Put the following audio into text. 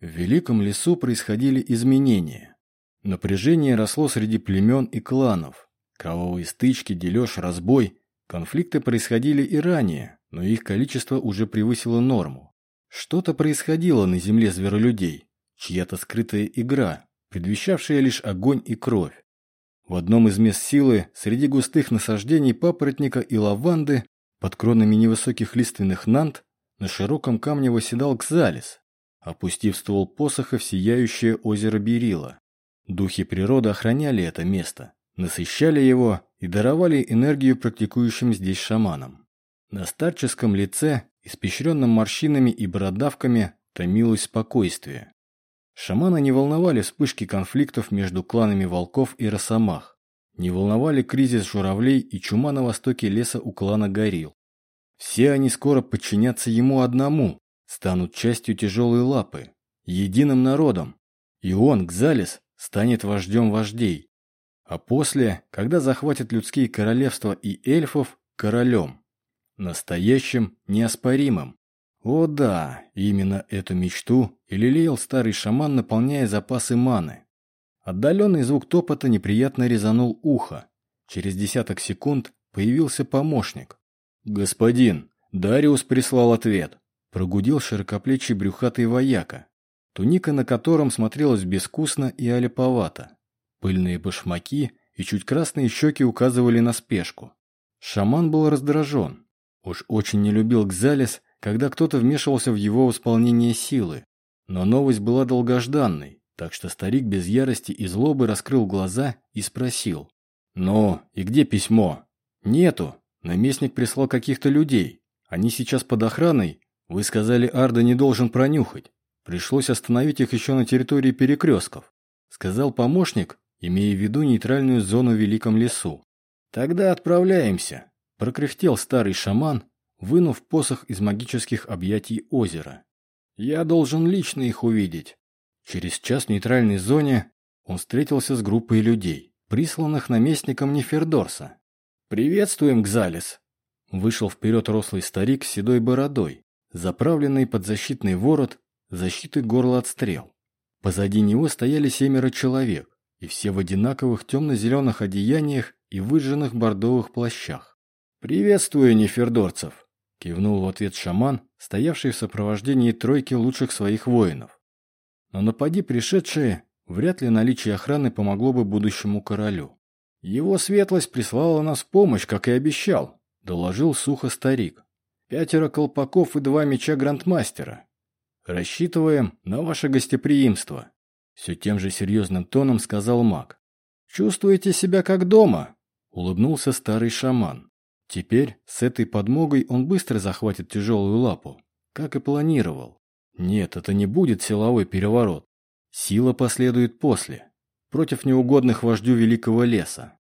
В Великом лесу происходили изменения. Напряжение росло среди племен и кланов. Кровавые стычки, дележ, разбой. Конфликты происходили и ранее, но их количество уже превысило норму. Что-то происходило на земле зверолюдей, чья-то скрытая игра, предвещавшая лишь огонь и кровь. В одном из мест силы, среди густых насаждений папоротника и лаванды, под кронами невысоких лиственных нант, на широком камне восседал Кзалис, опустив ствол посоха в сияющее озеро Берила. Духи природы охраняли это место, насыщали его и даровали энергию практикующим здесь шаманам. На старческом лице, испещренном морщинами и бородавками, томилось спокойствие. Шамана не волновали вспышки конфликтов между кланами волков и росомах. Не волновали кризис журавлей и чума на востоке леса у клана горил. Все они скоро подчинятся ему одному, станут частью тяжелой лапы, единым народом. И он, Гзалис, станет вождем вождей. А после, когда захватят людские королевства и эльфов, королем. Настоящим, неоспоримым. О да, именно эту мечту и лелеял старый шаман, наполняя запасы маны. Отдаленный звук топота неприятно резанул ухо. Через десяток секунд появился помощник. «Господин, Дариус прислал ответ», – прогудел широкоплечий брюхатый вояка, туника на котором смотрелась безвкусно и олиповато. Пыльные башмаки и чуть красные щеки указывали на спешку. Шаман был раздражен. Уж очень не любил Гзалис когда кто-то вмешивался в его восполнение силы. Но новость была долгожданной, так что старик без ярости и злобы раскрыл глаза и спросил. «Ну, и где письмо?» «Нету. Наместник прислал каких-то людей. Они сейчас под охраной. Вы сказали, Арда не должен пронюхать. Пришлось остановить их еще на территории перекрестков», сказал помощник, имея в виду нейтральную зону в Великом лесу. «Тогда отправляемся», прокряхтел старый шаман, вынув посох из магических объятий озера. «Я должен лично их увидеть». Через час в нейтральной зоне он встретился с группой людей, присланных наместником Нефердорса. «Приветствуем, Гзалис!» Вышел вперед рослый старик с седой бородой, заправленный под защитный ворот, защиты горла от стрел. Позади него стояли семеро человек, и все в одинаковых темно-зеленых одеяниях и выжженных бордовых плащах. «Приветствую, нефердорцев!» Кивнул в ответ шаман, стоявший в сопровождении тройки лучших своих воинов. Но напади пришедшие, вряд ли наличие охраны помогло бы будущему королю. Его светлость прислала нас помощь, как и обещал, доложил сухо старик. Пятеро колпаков и два меча грандмастера. Рассчитываем на ваше гостеприимство. Все тем же серьезным тоном сказал маг. Чувствуете себя как дома? Улыбнулся старый шаман. Теперь с этой подмогой он быстро захватит тяжелую лапу, как и планировал. Нет, это не будет силовой переворот. Сила последует после, против неугодных вождю Великого Леса.